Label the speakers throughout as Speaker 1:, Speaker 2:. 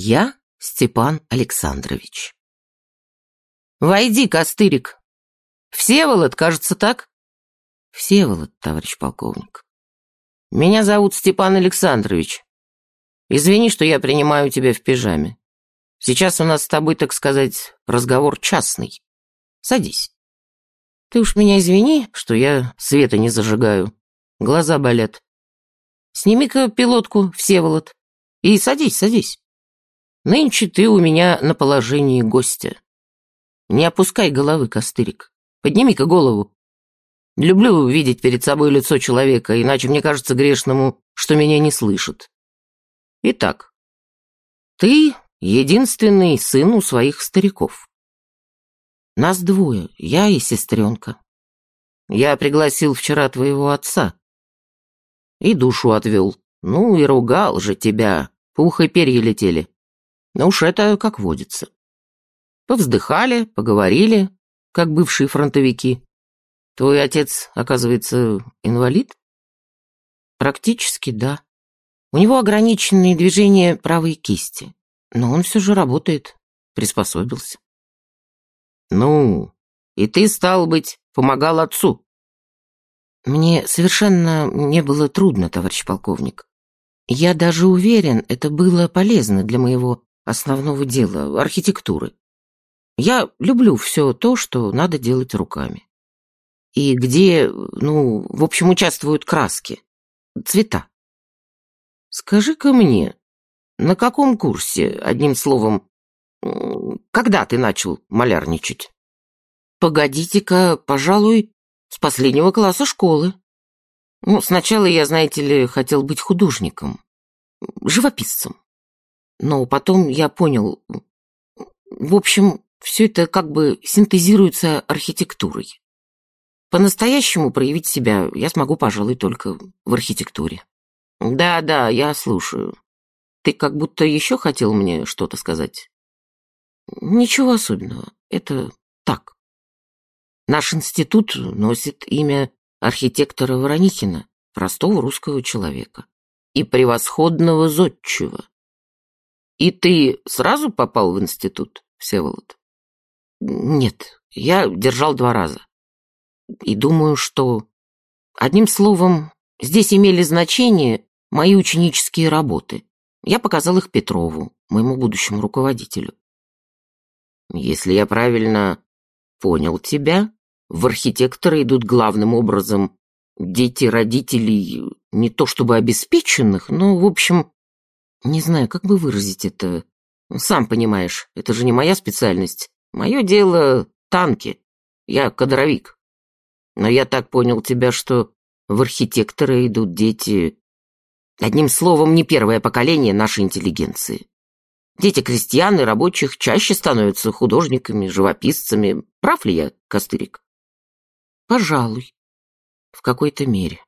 Speaker 1: Я Степан Александрович. Войди, Костырик. Всеволод, кажется, так? Всеволод, товарищ полковник. Меня зовут Степан Александрович. Извини, что я принимаю тебя в пижаме. Сейчас у нас с тобой, так сказать, разговор частный. Садись. Ты уж меня извини, что я света не зажигаю. Глаза болят. Сними-ка пилотку, Всеволод, и садись, садись. Нынче ты у меня на положении гостя. Не опускай головы, Костырик. Подними-ка голову. Люблю видеть перед собой лицо человека, иначе мне кажется грешному, что меня не слышит. Итак, ты единственный сын у своих стариков. Нас двое, я и сестренка. Я пригласил вчера твоего отца. И душу отвел. Ну и ругал же тебя, пух и перья летели. Но уж это как водится. Повздыхали, поговорили, как бывшие фронтовики. Твой отец, оказывается, инвалид? Практически, да. У него ограниченные движения правой кисти. Но он все же работает, приспособился. Ну, и ты, стал быть, помогал отцу? Мне совершенно не было трудно, товарищ полковник. Я даже уверен, это было полезно для моего основного дела, архитектуры. Я люблю все то, что надо делать руками. И где, ну, в общем, участвуют краски, цвета. Скажи-ка мне, на каком курсе, одним словом, когда ты начал малярничать? Погодите-ка, пожалуй, с последнего класса школы. Ну, сначала я, знаете ли, хотел быть художником, живописцем. Но потом я понял... В общем, все это как бы синтезируется архитектурой. По-настоящему проявить себя я смогу, пожалуй, только в архитектуре. Да-да, я слушаю. Ты как будто еще хотел мне что-то сказать? Ничего особенного. Это так. Наш институт носит имя архитектора Воронихина, простого русского человека, и превосходного зодчего. И ты сразу попал в институт, Всеволод? Нет, я держал два раза. И думаю, что... Одним словом, здесь имели значение мои ученические работы. Я показал их Петрову, моему будущему руководителю. Если я правильно понял тебя, в архитекторы идут главным образом дети родителей не то чтобы обеспеченных, но, в общем, не знаю, как бы выразить это. Сам понимаешь, это же не моя специальность. Мое дело — танки. Я кадровик. Но я так понял тебя, что в архитекторы идут дети... Одним словом, не первое поколение нашей интеллигенции. Дети крестьян и рабочих чаще становятся художниками, живописцами. Прав ли я, Костырик? Пожалуй. В какой-то мере.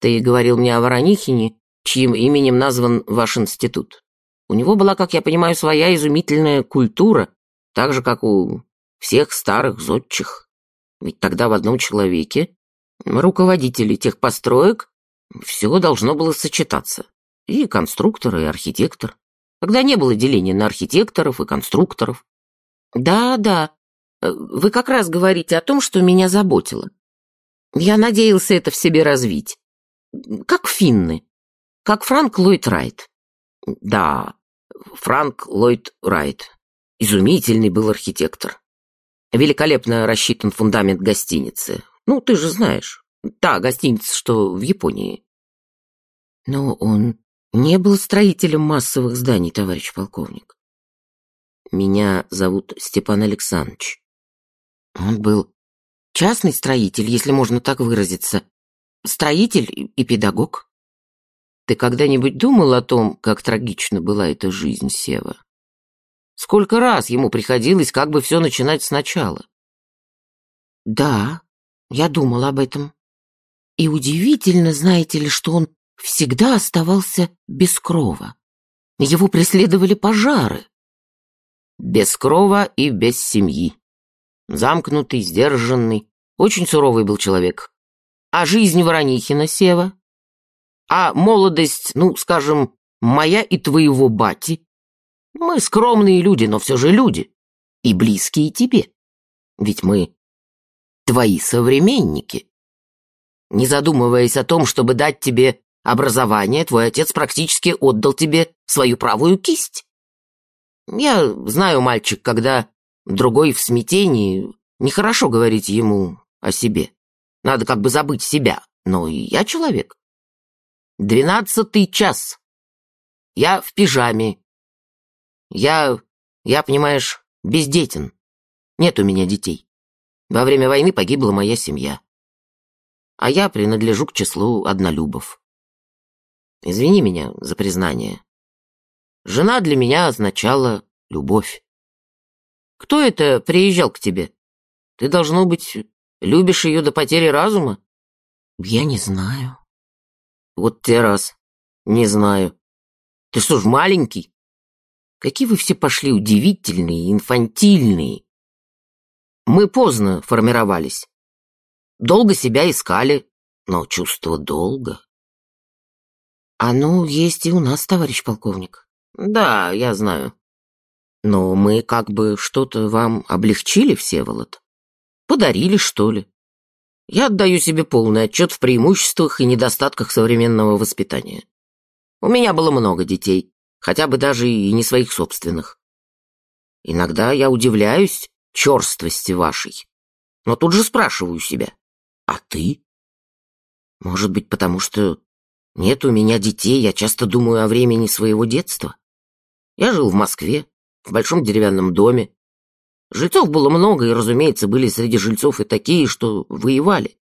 Speaker 1: Ты говорил мне о Воронихине, чьим именем назван ваш институт. У него была, как я понимаю, своя изумительная культура, так же, как у всех старых зодчих. Ведь тогда в одном человеке, руководители тех построек, все должно было сочетаться. И конструктор, и архитектор. Когда не было деления на архитекторов и конструкторов. Да, да, вы как раз говорите о том, что меня заботило. Я надеялся это в себе развить. Как финны. Как Франк Ллойд Райт. Да, Франк Ллойд Райт. Изумительный был архитектор. Великолепно рассчитан фундамент гостиницы. Ну, ты же знаешь. Та гостиница, что в Японии. Но он не был строителем массовых зданий, товарищ полковник. Меня зовут Степан Александрович. Он был частный строитель, если можно так выразиться. Строитель и педагог. Ты когда-нибудь думал о том, как трагична была эта жизнь Сева? Сколько раз ему приходилось как бы все начинать сначала? Да, я думал об этом. И удивительно, знаете ли, что он всегда оставался без крова. Его преследовали пожары. Без крова и без семьи. Замкнутый, сдержанный, очень суровый был человек. А жизнь Воронихина, Сева? А молодость, ну, скажем, моя и твоего бати? Мы скромные люди, но все же люди. И близкие тебе. Ведь мы твои современники. Не задумываясь о том, чтобы дать тебе образование, твой отец практически отдал тебе свою правую кисть. Я знаю, мальчик, когда другой в смятении, нехорошо говорить ему о себе. Надо как бы забыть себя, но я человек. Двенадцатый час. Я в пижаме. Я, я, понимаешь, бездетен. Нет у меня детей. Во время войны погибла моя семья. А я принадлежу к числу однолюбов. Извини меня за признание. Жена для меня означала любовь. Кто это приезжал к тебе? Ты, должно быть, любишь ее до потери разума?
Speaker 2: Я не знаю.
Speaker 1: Вот те раз. Не знаю. Ты что ж, маленький? Какие вы все пошли удивительные, инфантильные. Мы поздно формировались. Долго себя искали, но чувство долга.
Speaker 2: Оно есть и у нас, товарищ полковник.
Speaker 1: Да, я знаю. Но мы как бы что-то вам облегчили, Всеволод? Подарили, что ли? Я отдаю себе полный отчет в преимуществах и недостатках современного воспитания. У меня было много детей, хотя бы даже и не своих собственных. Иногда я удивляюсь черствости вашей, но тут же спрашиваю себя, а ты? Может быть, потому что нет у меня детей, я часто думаю о времени своего детства. Я жил в Москве, в большом деревянном доме, Жильцов было много, и, разумеется, были среди жильцов и такие, что воевали.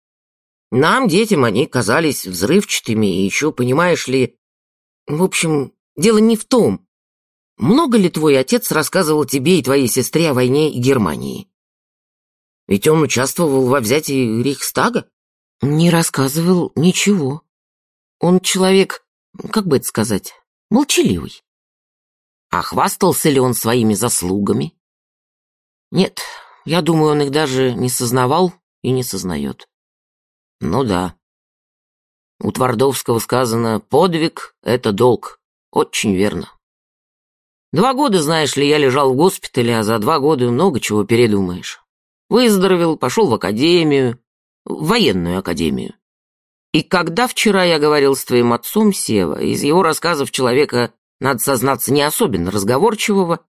Speaker 1: Нам, детям, они казались взрывчатыми, и еще, понимаешь ли... В общем, дело не в том. Много ли твой отец рассказывал тебе и твоей сестре о войне и Германии? Ведь он участвовал во взятии Рейхстага?
Speaker 2: Не рассказывал ничего. Он человек, как бы это сказать, молчаливый.
Speaker 1: А хвастался ли он своими заслугами? Нет, я думаю, он их даже не сознавал и не сознает. Ну да. У Твардовского сказано «подвиг — это долг». Очень верно. Два года, знаешь ли, я лежал в госпитале, а за два года много чего передумаешь. Выздоровел, пошел в академию, в военную академию. И когда вчера я говорил с твоим отцом, Сева, из его рассказов человека, надо сознаться, не особенно разговорчивого,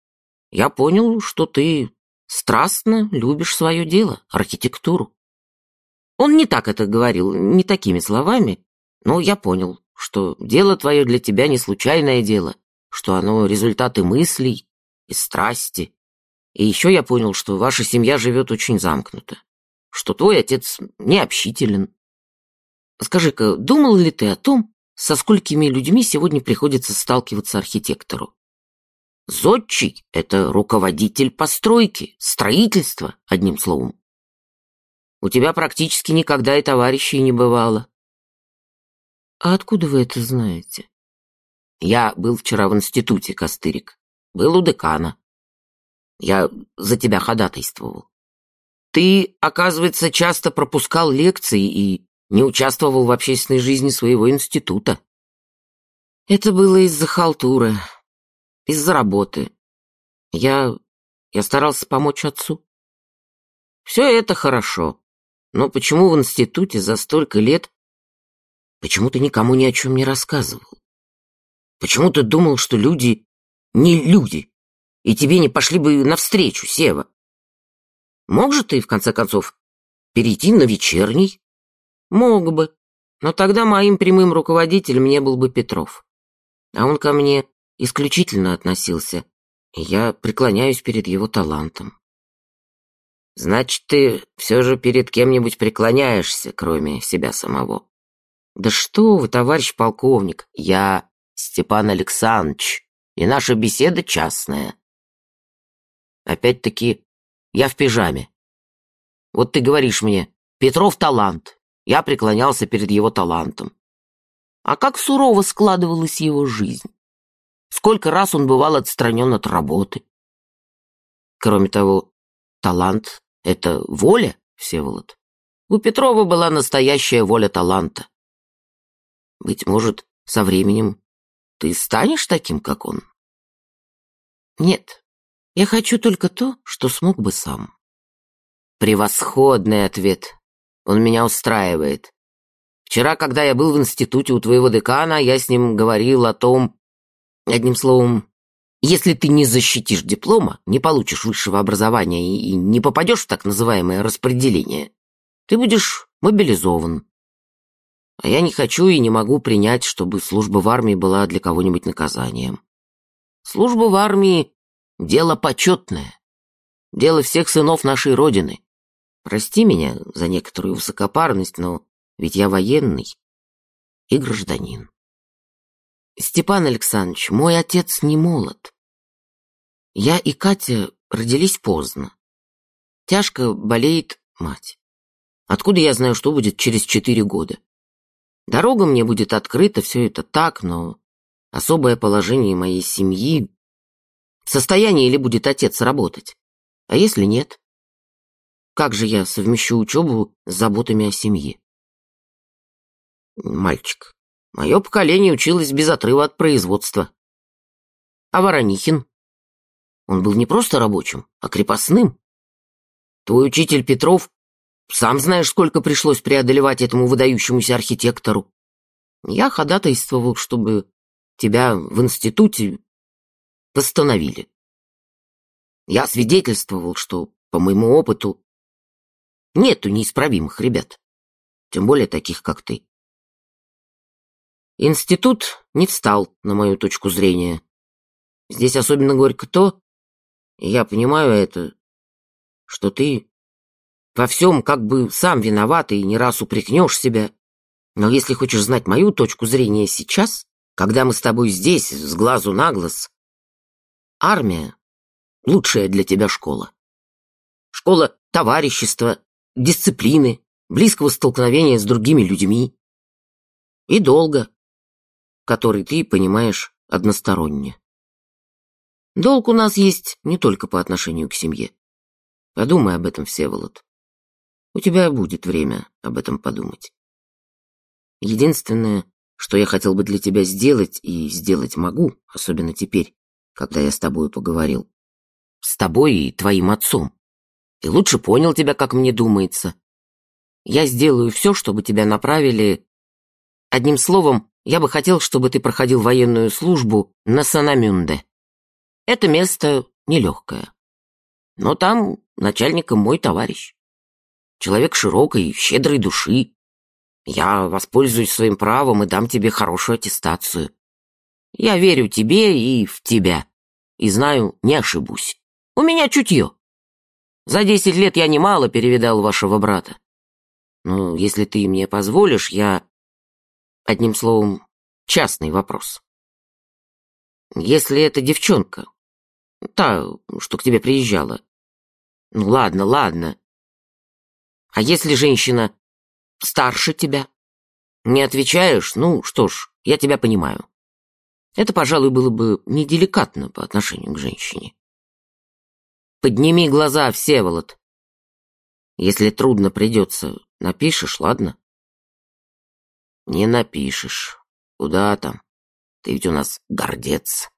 Speaker 1: я понял, что ты страстно любишь свое дело, архитектуру. Он не так это говорил, не такими словами, но я понял, что дело твое для тебя не случайное дело, что оно результаты мыслей и страсти. И еще я понял, что ваша семья живет очень замкнуто, что твой отец необщителен. Скажи-ка, думал ли ты о том, со сколькими людьми сегодня приходится сталкиваться архитектору? Зодчий — это руководитель постройки, строительства, одним словом. У тебя практически никогда и товарищей не бывало.
Speaker 2: А откуда вы это знаете?
Speaker 1: Я был вчера в институте, Костырик. Был у декана. Я за тебя ходатайствовал. Ты, оказывается, часто пропускал лекции и не участвовал в общественной жизни своего института. Это было из-за халтуры, из-за работы. Я... я старался помочь отцу. Все это хорошо, но почему в институте за столько лет... Почему ты никому ни о чем не рассказывал? Почему ты думал, что люди не люди, и тебе не пошли бы навстречу, Сева? Мог же ты, в конце концов, перейти на вечерний? Мог бы, но тогда моим прямым руководителем не был бы Петров. А он ко мне исключительно относился, я преклоняюсь перед его талантом. Значит, ты все же перед кем-нибудь преклоняешься, кроме себя самого. Да что вы, товарищ полковник, я Степан Александрович, и наша беседа частная. Опять-таки, я в пижаме. Вот ты говоришь мне, Петров талант, я преклонялся перед его талантом. А как сурово складывалась его жизнь. Сколько раз он бывал отстранен от работы. Кроме того, талант — это воля, Всеволод. У Петрова была настоящая воля таланта. Быть может, со временем ты станешь таким, как он? Нет, я хочу только то, что смог бы сам. Превосходный ответ. Он меня устраивает. Вчера, когда я был в институте у твоего декана, я с ним говорил о том... Одним словом, если ты не защитишь диплома, не получишь высшего образования и не попадешь в так называемое распределение, ты будешь мобилизован. А я не хочу и не могу принять, чтобы служба в армии была для кого-нибудь наказанием. Служба в армии — дело почетное. Дело всех сынов нашей Родины. Прости меня за некоторую высокопарность, но ведь я военный и гражданин. Степан Александрович, мой отец не молод. Я и Катя родились поздно. Тяжко болеет мать. Откуда я знаю, что будет через четыре года? Дорога мне будет открыта, все это так, но особое положение моей семьи... В состоянии ли будет отец работать? А если нет? Как же я совмещу учебу с заботами о семье? Мальчик, мое поколение училось без отрыва от производства. А Воронихин? Он был не просто рабочим, а крепостным. Твой учитель Петров сам знаешь, сколько пришлось преодолевать этому выдающемуся архитектору. Я ходатайствовал, чтобы тебя в институте восстановили. Я свидетельствовал, что, по моему опыту, нету неисправимых ребят, тем более таких, как ты. Институт не встал, на мою точку зрения. Здесь особенно горько то, и я понимаю это, что ты во всем как бы сам виноват и не раз упрекнешь себя. Но если хочешь знать мою точку зрения сейчас, когда мы с тобой здесь, с глазу на глаз, армия — лучшая для тебя школа. Школа товарищества, дисциплины, близкого столкновения с другими людьми. И долга, который ты понимаешь односторонне. Долг у нас есть не только по отношению к семье. Подумай об этом, Всеволод. У тебя будет время об этом подумать. Единственное, что я хотел бы для тебя сделать, и сделать могу, особенно теперь, когда я с тобой поговорил. С тобой и твоим отцом. И лучше понял тебя, как мне думается. Я сделаю все, чтобы тебя направили... Одним словом, я бы хотел, чтобы ты проходил военную службу на Санамюнде. Это место нелегкое. Но там начальником мой товарищ. Человек широкой, щедрой души. Я воспользуюсь своим правом и дам тебе хорошую аттестацию. Я верю тебе и в тебя. И знаю, не ошибусь. У меня чутье. За десять лет я немало перевидал вашего брата. Но если ты мне позволишь, я... Одним словом, частный вопрос. Если эта девчонка, та, что к тебе приезжала... Ну ладно, ладно, а если женщина старше тебя? Не отвечаешь? Ну, что ж, я тебя понимаю. Это, пожалуй, было бы неделикатно по отношению к женщине. Подними глаза, Всеволод. Если трудно придется, напишешь, ладно? Не напишешь. Куда там? Ты ведь у нас гордец.